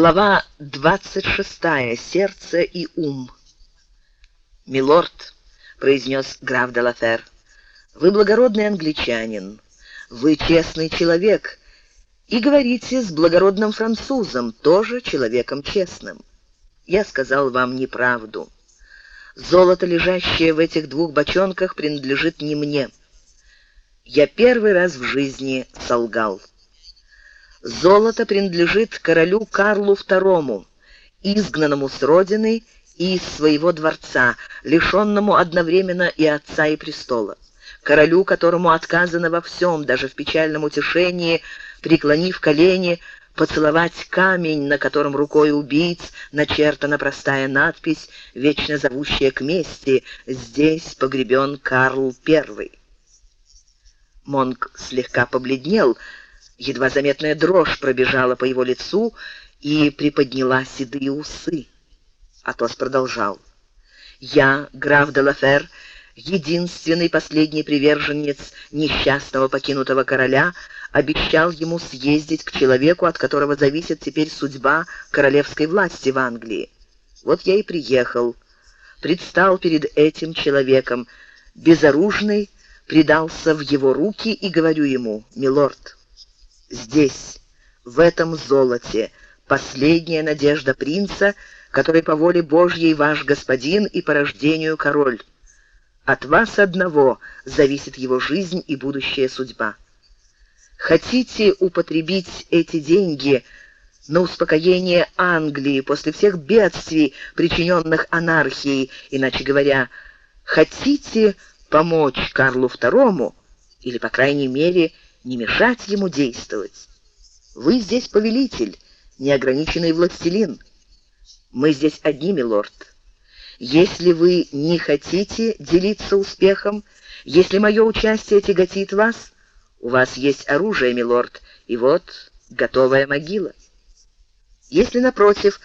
Глава 26. Сердце и ум. «Милорд», — произнес граф де Лафер, — «вы благородный англичанин, вы честный человек и говорите с благородным французом, тоже человеком честным. Я сказал вам неправду. Золото, лежащее в этих двух бочонках, принадлежит не мне. Я первый раз в жизни солгал». Золото принадлежит королю Карлу II, изгнанному с родины и из своего дворца, лишенному одновременно и отца, и престола. Королю, которому отказано во всем, даже в печальном утешении, преклонив колени, поцеловать камень, на котором рукой убийц начертана простая надпись, вечно зовущая к мести «Здесь погребен Карл I». Монк слегка побледнел, Едва заметная дрожь пробежала по его лицу и приподняла седые усы. Атос продолжал. «Я, граф де Лафер, единственный последний приверженец несчастного покинутого короля, обещал ему съездить к человеку, от которого зависит теперь судьба королевской власти в Англии. Вот я и приехал, предстал перед этим человеком, безоружный, предался в его руки и говорю ему, «Милорд, Здесь, в этом золоте, последняя надежда принца, который по воле Божьей ваш господин и по рождению король. От вас одного зависит его жизнь и будущая судьба. Хотите употребить эти деньги на успокоение Англии после всех бедствий, причиненных анархией, иначе говоря, хотите помочь Карлу II, или, по крайней мере, не мешать ему действовать. Вы здесь повелитель, неограниченный властелин. Мы здесь одни, милорд. Если вы не хотите делиться успехом, если мое участие тяготит вас, у вас есть оружие, милорд, и вот готовая могила. Если, напротив,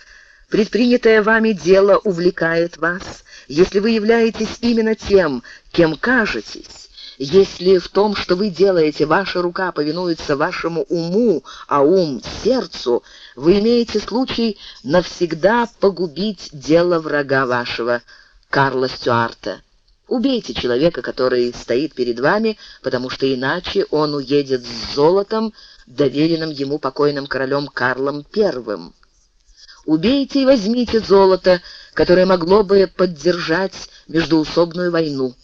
предпринятое вами дело увлекает вас, если вы являетесь именно тем, кем кажетесь, если в том, что вы делаете, ваша рука повинуется вашему уму, а ум — сердцу, вы имеете случай навсегда погубить дело врага вашего, Карла Стюарта. Убейте человека, который стоит перед вами, потому что иначе он уедет с золотом, доверенным ему покойным королем Карлом I. Убейте и возьмите золото, которое могло бы поддержать междуусобную войну.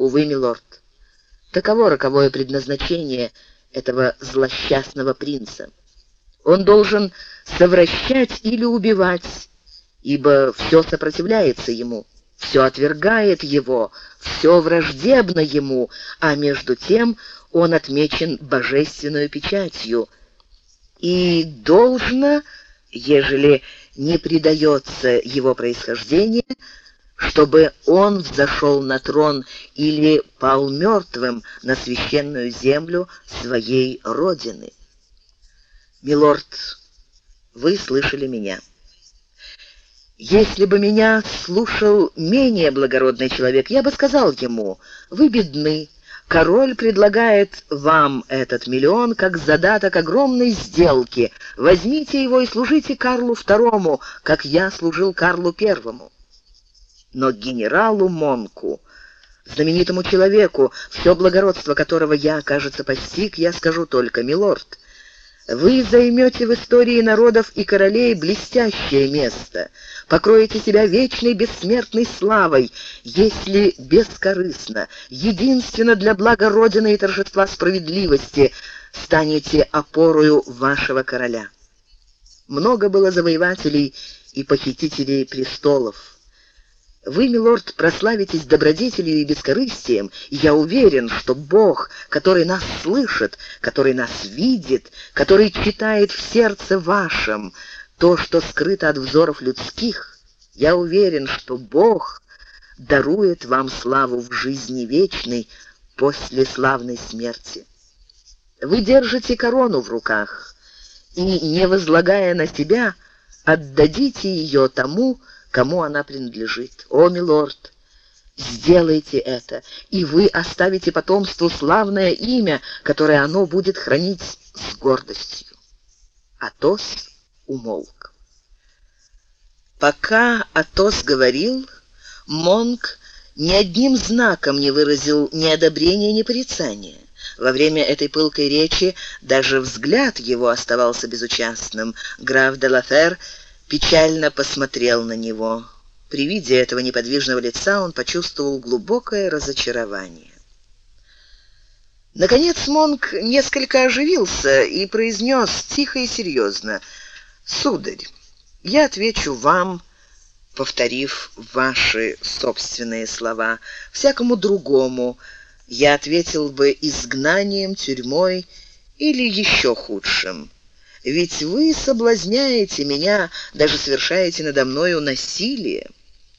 Увы, милорд, таково роковое предназначение этого злосчастного принца. Он должен совращать или убивать, ибо все сопротивляется ему, все отвергает его, все враждебно ему, а между тем он отмечен божественной печатью и должно, ежели не предается его происхождение, чтобы он взошел на трон или пал мертвым на священную землю своей родины. Милорд, вы слышали меня. Если бы меня слушал менее благородный человек, я бы сказал ему, вы бедны, Король предлагает вам этот миллион как задаток огромной сделки. Возьмите его и служите Карлу II, как я служил Карлу Первому. Но генералу Монку, знаменитому человеку, все благородство которого я, кажется, постиг, я скажу только, милорд, вы займете в истории народов и королей блестящее место, покроете себя вечной бессмертной славой, если бескорыстно, единственно для блага Родины и торжества справедливости станете опорою вашего короля. Много было завоевателей и похитителей престолов. Вы, милорд, прославитесь добродетелью и бескорыстием, и я уверен, что Бог, который нас слышит, который нас видит, который читает в сердце вашем то, что скрыто от взоров людских, я уверен, что Бог дарует вам славу в жизни вечной после славной смерти. Вы держите корону в руках и, не возлагая на себя, отдадите ее тому, кому она принадлежит. О, милорд, сделайте это, и вы оставите потомству славное имя, которое оно будет хранить с гордостью. Атос умолк. Пока Атос говорил, Монк ни одним знаком не выразил ни одобрения, ни порицания. Во время этой пылкой речи даже взгляд его оставался безучастным. Граф де Лафер печально посмотрел на него. При виде этого неподвижного лица он почувствовал глубокое разочарование. Наконец Монк несколько оживился и произнес тихо и серьезно: "Сударь, я отвечу вам, повторив ваши собственные слова. Всякому другому я ответил бы изгнанием, тюрьмой или еще худшим. Ведь вы соблазняете меня, даже совершаете надо мною насилие.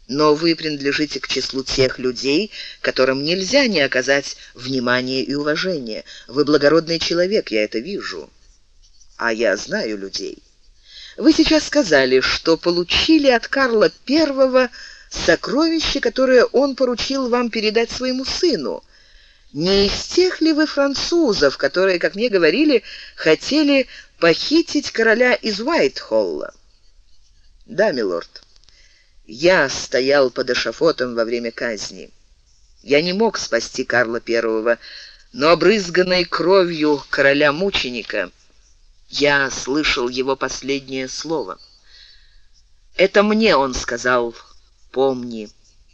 Но вы принадлежите к числу тех людей, которым нельзя не оказать внимания и уважения. Вы благородный человек, я это вижу. А я знаю людей. Вы сейчас сказали, что получили от Карла I сокровище, которое он поручил вам передать своему сыну. Не из тех ли вы французов, которые, как мне говорили, хотели похитить короля из Уайтхолла? Да, милорд. Я стоял под эшафотом во время казни. Я не мог спасти Карла I, но обрызганной кровью короля-мученика я слышал его последнее слово. Это мне он сказал: "Помни",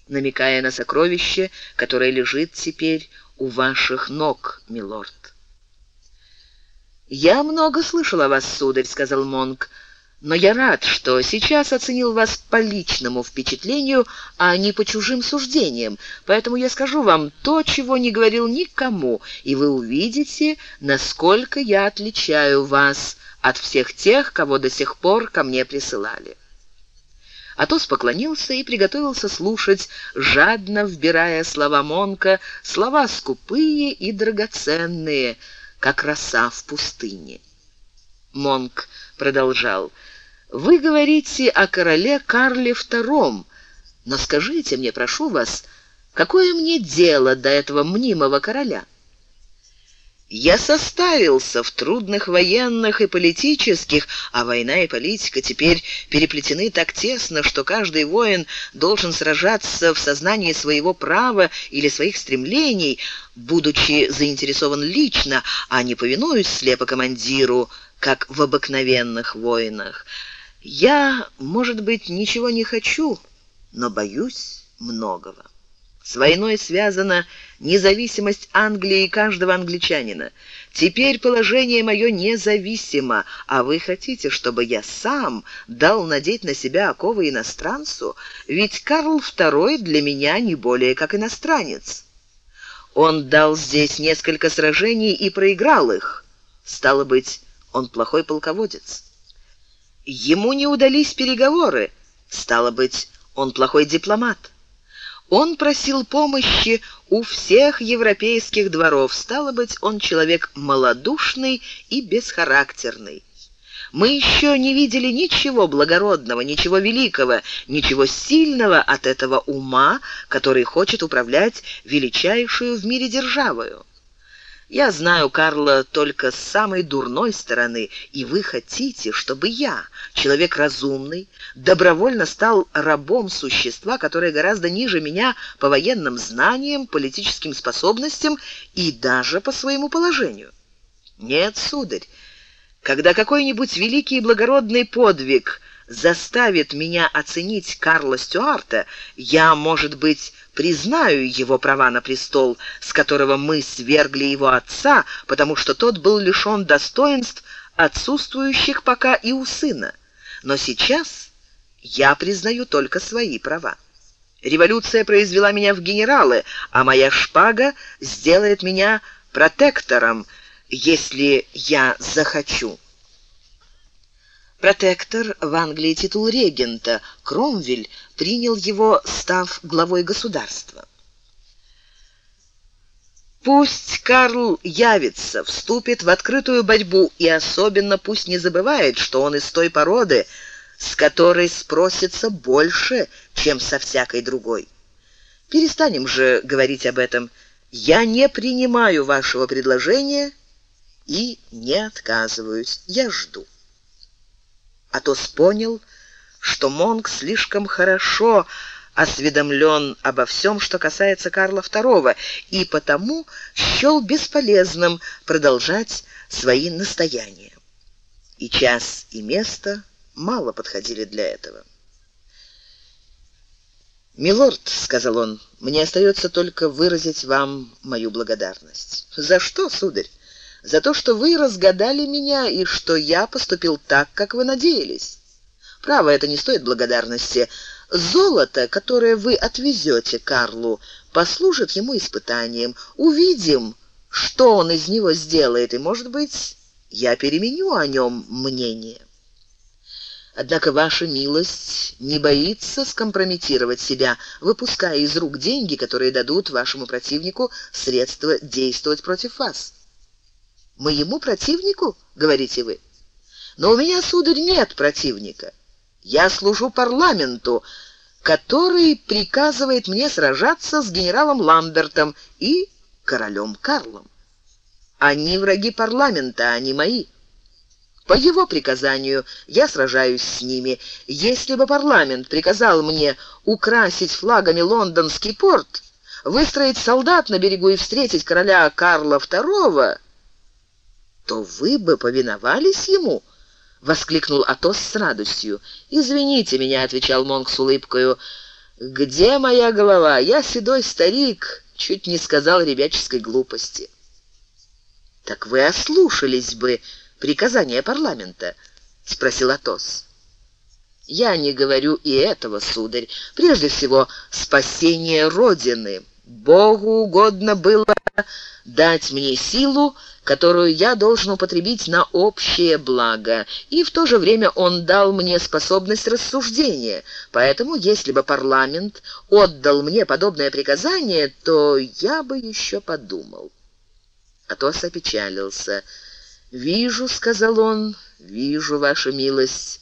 намекая на сокровище, которое лежит теперь у ваших ног, милорд. Я много слышал о вас, сударь, сказал Монк. Но я рад, что сейчас оценил вас по личному впечатлению, а не по чужим суждениям. Поэтому я скажу вам то, чего не говорил никому, и вы увидите, насколько я отличаю вас от всех тех, кого до сих пор ко мне присылали. Атос поклонился и приготовился слушать, жадно вбирая слова Монка, слова скупые и драгоценные, как роса в пустыне. Монк продолжал: "Вы говорите о короле Карле II, но скажите мне, прошу вас, какое мне дело до этого мнимого короля?" Я составился в трудных военных и политических, а война и политика теперь переплетены так тесно, что каждый воин должен сражаться в сознании своего права или своих стремлений, будучи заинтересован лично, а не повинуясь слепо командиру, как в обыкновенных войнах. Я, может быть, ничего не хочу, но боюсь многого. С войной связана независимость Англии и каждого англичанина. Теперь положение мое независимо, а вы хотите, чтобы я сам дал надеть на себя оковы иностранцу? Ведь Карл II для меня не более как иностранец. Он дал здесь несколько сражений и проиграл их. Стало быть, он плохой полководец. Ему не удались переговоры. Стало быть, он плохой дипломат. Он просил помощи у всех европейских дворов. Стало быть, он человек малодушный и бесхарактерный. Мы еще не видели ничего благородного, ничего великого, ничего сильного от этого ума, который хочет управлять величайшую в мире державою. Я знаю Карла только с самой дурной стороны, и вы хотите, чтобы я, человек разумный, добровольно стал рабом существа, которое гораздо ниже меня по военным знаниям, политическим способностям и даже по своему положению. Нет, сударь, когда какой-нибудь великий и благородный подвиг заставит меня оценить Карла Стюарта, я, может быть, признаю его права на престол, с которого мы свергли его отца, потому что тот был лишён достоинств, отсутствующих пока и у сына. Но сейчас я признаю только свои права. Революция произвела меня в генералы, а моя шпага сделает меня протектором, если я захочу. Протектор в Англии титул регента, Кромвель принял его, став главой государства. Пусть Карл явится, вступит в открытую борьбу и особенно пусть не забывает, что он из той породы, с которой спросится больше, чем со всякой другой. Перестанем же говорить об этом. Я не принимаю вашего предложения и не отказываюсь. Я жду. Атос понял, что Монг слишком хорошо осведомлен обо всем, что касается Карла II, и потому счел бесполезным продолжать свои настояния. И час, и место мало подходили для этого. «Милорд», — сказал он, — «мне остается только выразить вам мою благодарность». «За что, сударь?» «За то, что вы разгадали меня и что я поступил так, как вы надеялись». «Право, это не стоит благодарности. Золото, которое вы отвезете Карлу, послужит ему испытанием. Увидим, что он из него сделает, и, может быть, я переменю о нем мнение». Однако ваша милость не боится скомпрометировать себя, выпуская из рук деньги, которые дадут вашему противнику средства действовать против вас. Моему противнику, говорите вы? Но у меня, сударь, нет противника. Я служу парламенту, который приказывает мне сражаться с генералом Ламбертом и королем Карлом. Они враги парламента, а не мои. По его приказанию я сражаюсь с ними. Если бы парламент приказал мне украсить флагами лондонский порт, выстроить солдат на берегу и встретить короля Карла II, то вы бы повиновались ему, воскликнул Атос с радостью. Извините меня, отвечал монк с улыбкой. Где моя голова? Я седой старик, чуть не сказал ребяческой глупости. Так вы ослушались бы приказания парламента?» — спросил Атос. «Я не говорю и этого, сударь. Прежде всего, спасение Родины. Богу угодно было дать мне силу, которую я должен употребить на общее благо, и в то же время он дал мне способность рассуждения. Поэтому, если бы парламент отдал мне подобное приказание, то я бы еще подумал». Атос опечалился. «Вижу», — сказал он, — «вижу, ваша милость,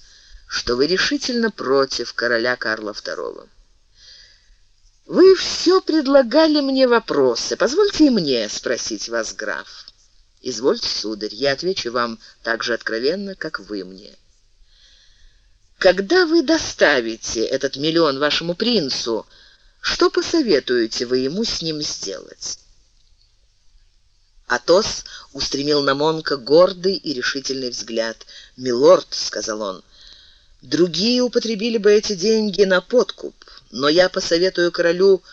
что вы решительно против короля Карла II». «Вы все предлагали мне вопросы. Позвольте мне спросить вас, граф». «Извольте, сударь, я отвечу вам так же откровенно, как вы мне». «Когда вы доставите этот миллион вашему принцу, что посоветуете вы ему с ним сделать?» Атос устремил на Монка гордый и решительный взгляд. "Милорд", сказал он. "Другие употребили бы эти деньги на подкуп, но я посоветую королю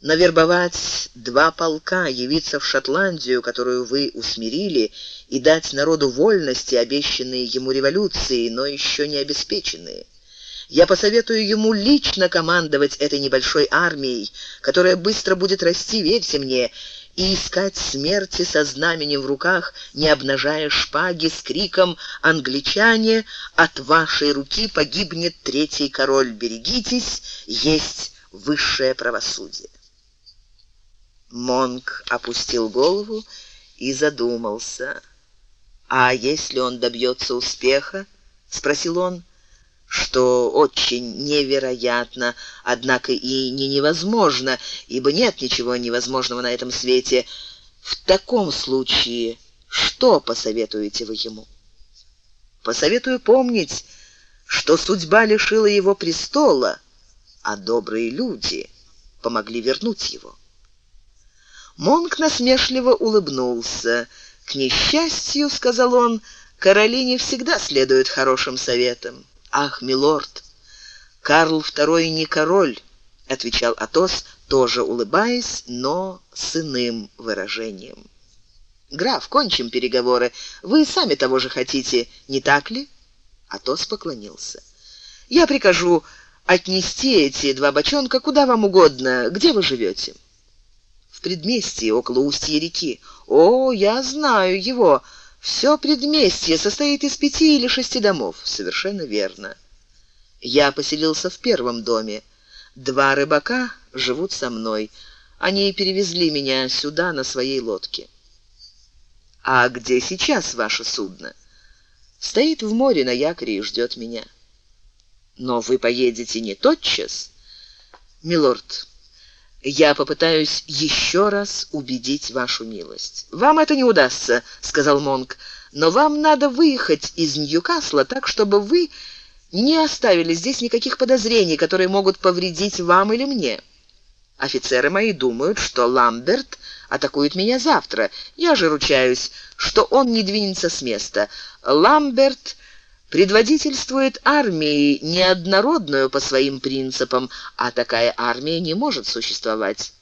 навербовать два полка, явиться в Шотландию, которую вы усмирили, и дать народу вольности, обещанные ему революцией, но еще не обеспеченные. Я посоветую ему лично командовать этой небольшой армией, которая быстро будет расти, верьте мне, и искать смерти со знаменем в руках, не обнажая шпаги с криком «Англичане, от вашей руки погибнет третий король, берегитесь, есть высшее правосудие». Монк опустил голову и задумался. «А если он добьется успеха?» — спросил он что очень невероятно, однако и не невозможно, ибо нет ничего невозможного на этом свете. В таком случае что посоветуете вы ему? Посоветую помнить, что судьба лишила его престола, а добрые люди помогли вернуть его. Монк насмешливо улыбнулся. К несчастью, сказал он, короли не всегда следуют хорошим советам. Ах, милорд, Карл II не король, отвечал Атос, тоже улыбаясь, но с иным выражением. Граф, кончим переговоры. Вы сами того же хотите, не так ли? Атос поклонился. Я прикажу отнести эти два бочонка куда вам угодно. Где вы живете? В предместье, около устья реки. О, я знаю его. Все предместье состоит из пяти или шести домов. Совершенно верно. Я поселился в первом доме. Два рыбака живут со мной. Они перевезли меня сюда на своей лодке. А где сейчас ваше судно? Стоит в море на якоре и ждет меня. Но вы поедете не тотчас, милорд. Я попытаюсь еще раз убедить вашу милость. Вам это не удастся, сказал Монк. Но вам надо выехать из Ньюкасла так, чтобы вы не оставили здесь никаких подозрений, которые могут повредить вам или мне. Офицеры мои думают, что Ламберт атакует меня завтра. Я же ручаюсь, что он не двинется с места. Ламберт предводительствует армией неоднородную по своим принципам, а такая армия не может существовать.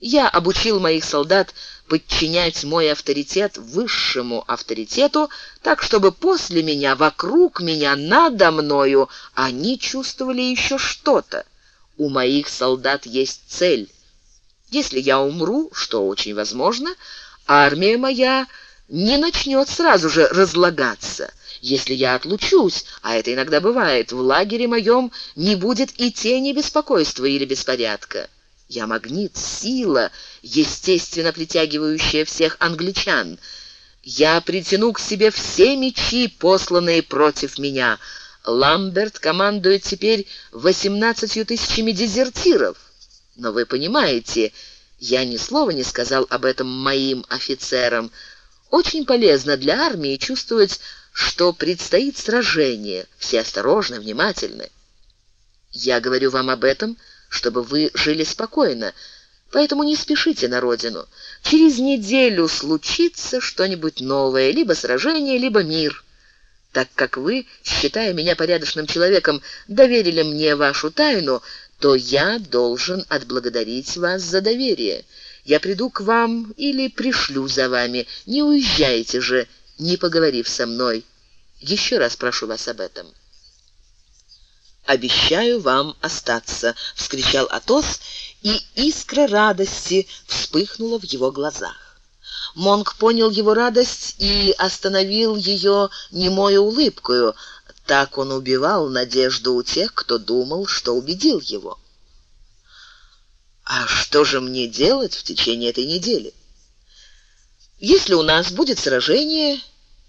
Я обучил моих солдат подчинять мой авторитет высшему авторитету, так чтобы после меня, вокруг меня, надо мною они чувствовали еще что-то. У моих солдат есть цель. Если я умру, что очень возможно, армия моя не начнет сразу же разлагаться. Если я отлучусь, а это иногда бывает, в лагере моем не будет и тени беспокойства или беспорядка. Я магнит, сила, естественно притягивающая всех англичан. Я притяну к себе все мечи, посланные против меня. Ламберт командует теперь восемнадцатью тысячами дезертиров. Но вы понимаете, я ни слова не сказал об этом моим офицерам. Очень полезно для армии чувствовать, что предстоит сражение. Все осторожны, внимательны. Я говорю вам об этом, чтобы вы жили спокойно. Поэтому не спешите на родину. Через неделю случится что-нибудь новое, либо сражение, либо мир. Так как вы, считая меня порядочным человеком, доверили мне вашу тайну, то я должен отблагодарить вас за доверие. Я приду к вам или пришлю за вами. Не уезжайте же, не поговорив со мной. Еще раз прошу вас об этом. Обещаю вам остаться, вскричал Атос, и искра радости вспыхнула в его глазах. Монг понял его радость и остановил ее немой улыбкой. Так он убивал надежду у тех, кто думал, что убедил его. А что же мне делать в течение этой недели? Если у нас будет сражение,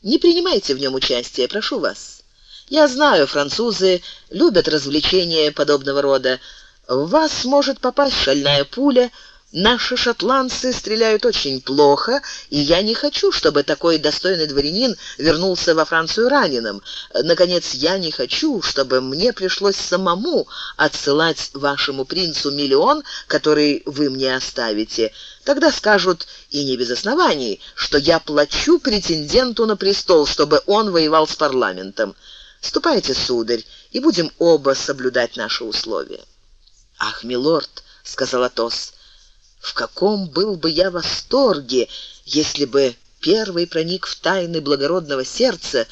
не принимайте в нем участие, прошу вас. Я знаю, французы любят развлечения подобного рода. В вас может попасть шальная пуля, Наши шотландцы стреляют очень плохо, и я не хочу, чтобы такой достойный дворянин вернулся во Францию раненым. Наконец, я не хочу, чтобы мне пришлось самому отсылать вашему принцу миллион, который вы мне оставите. Тогда скажут, и не без оснований, что я плачу претенденту на престол, чтобы он воевал с парламентом. Ступайте, сударь, и будем оба соблюдать наши условия. Ах, милорд, сказал Атос. В каком был бы я восторге, если бы первый проник в тайны благородного сердца,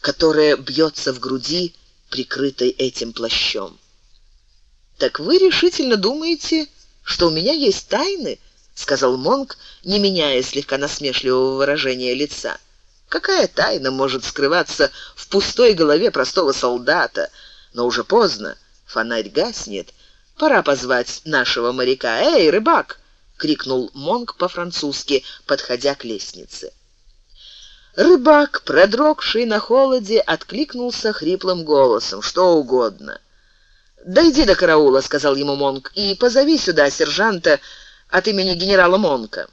которое бьется в груди, прикрытой этим плащом. Так вы решительно думаете, что у меня есть тайны? сказал Монк, не меняя слегка насмешливого выражения лица. Какая тайна может скрываться в пустой голове простого солдата? Но уже поздно. Фонарь гаснет. Пора позвать нашего моряка. Эй, рыбак, крикнул Монг по-французски, подходя к лестнице. Рыбак, продрогший на холоде, откликнулся хриплым голосом: "Что угодно". "Дойди до караула", сказал ему Монг, "и позови сюда сержанта от имени генерала Монка".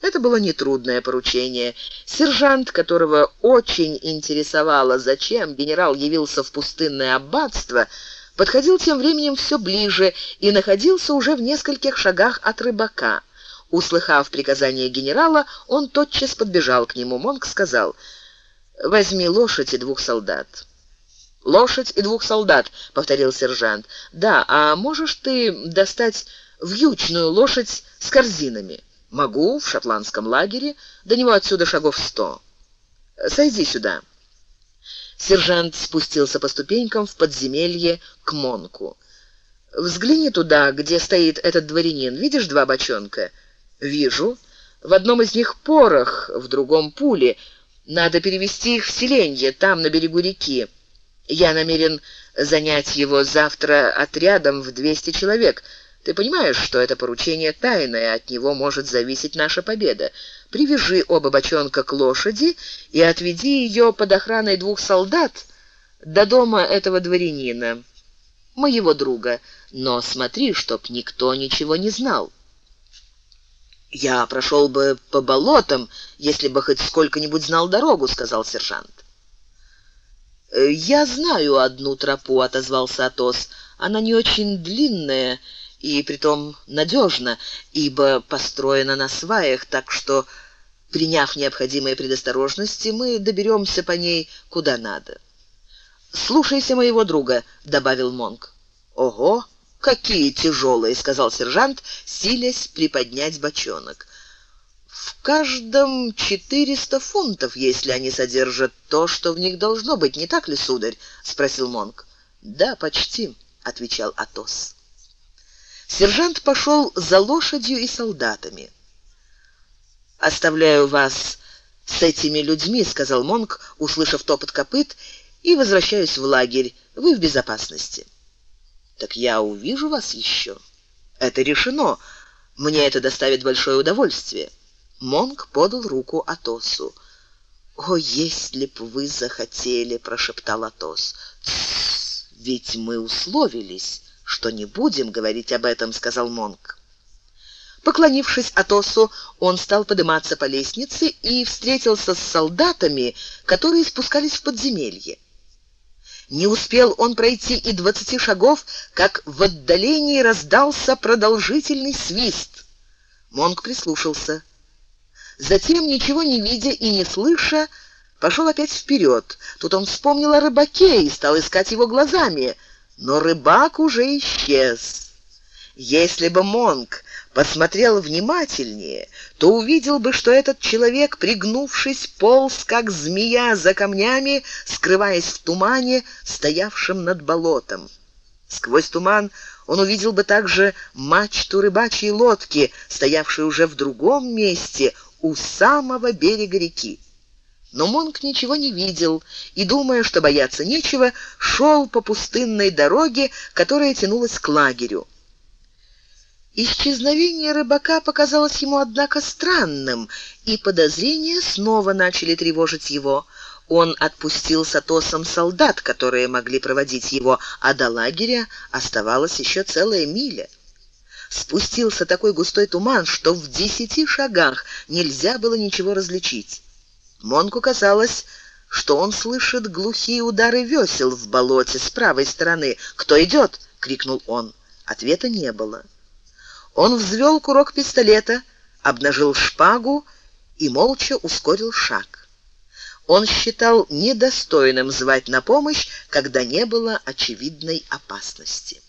Это было нетрудное поручение. Сержант, которого очень интересовало, зачем генерал явился в пустынное аббатство, подходил тем временем все ближе и находился уже в нескольких шагах от рыбака. Услыхав приказание генерала, он тотчас подбежал к нему. Монк сказал: "Возьми лошадь и двух солдат". "Лошадь и двух солдат", повторил сержант. "Да, а можешь ты достать вьючную лошадь с корзинами?" "Могу, в шотландском лагере, до него отсюда шагов сто. Сойди сюда". Сержант спустился по ступенькам в подземелье к Монку. Взгляни туда, где стоит этот дворянин. Видишь два бочонка? Вижу. В одном из них порох, в другом пули. Надо перевести их в селенье, там на берегу реки. Я намерен занять его завтра отрядом в 200 человек. Ты понимаешь, что это поручение тайное, от него может зависеть наша победа. Привяжи оба бочонка к лошади и отведи ее под охраной двух солдат до дома этого дворянина, моего друга. Но смотри, чтоб никто ничего не знал. Я прошел бы по болотам, если бы хоть сколько-нибудь знал дорогу, сказал сержант. «Э, «Я знаю одну тропу», — отозвался Атос. «Она не очень длинная и притом надежна, ибо построена на сваях, так что, приняв необходимые предосторожности, мы доберемся по ней куда надо». «Слушайся моего друга», — добавил Монк. «Ого, какие тяжелые», — сказал сержант, силясь приподнять бочонок. В каждом четыреста фунтов, если они содержат то, что в них должно быть, не так ли, сударь? спросил Монк. Да, почти, отвечал Атос. Сержант пошел за лошадью и солдатами. Оставляю вас с этими людьми, сказал Монк, услышав топот копыт, и возвращаюсь в лагерь. Вы в безопасности. Так я увижу вас еще. Это решено. Мне это доставит большое удовольствие. Монк подал руку Атосу. «О, если б вы захотели!» — прошептал Атос. «Тссс, ведь мы условились, что не будем говорить об этом», — сказал Монк. Поклонившись Атосу, он стал подниматься по лестнице и встретился с солдатами, которые спускались в подземелье. Не успел он пройти и двадцати шагов, как в отдалении раздался продолжительный свист. Монк прислушался. Затем, ничего не видя и не слыша, пошел опять вперед. Тут он вспомнил о рыбаке и стал искать его глазами, но рыбак уже исчез. Если бы Монк посмотрел внимательнее, то увидел бы, что этот человек, пригнувшись, полз как змея за камнями, скрываясь в тумане, стоявшем над болотом. Сквозь туман он увидел бы также мачту рыбачьей лодки, стоявшей уже в другом месте у самого берега реки. Но Монк ничего не видел и, думая, что бояться нечего, шел по пустынной дороге, которая тянулась к лагерю. Исчезновение рыбака показалось ему, однако, странным, и подозрения снова начали тревожить его. Он отпустил с Атосом солдат, которые могли проводить его, а до лагеря оставалась еще целая миля спустился такой густой туман, что в десяти шагах нельзя было ничего различить. Монку казалось, что он слышит глухие удары весел в болоте с правой стороны. «Кто идет?» — крикнул он. Ответа не было. Он взвел курок пистолета, обнажил шпагу и молча ускорил шаг. Он считал недостойным звать на помощь, когда не было очевидной опасности.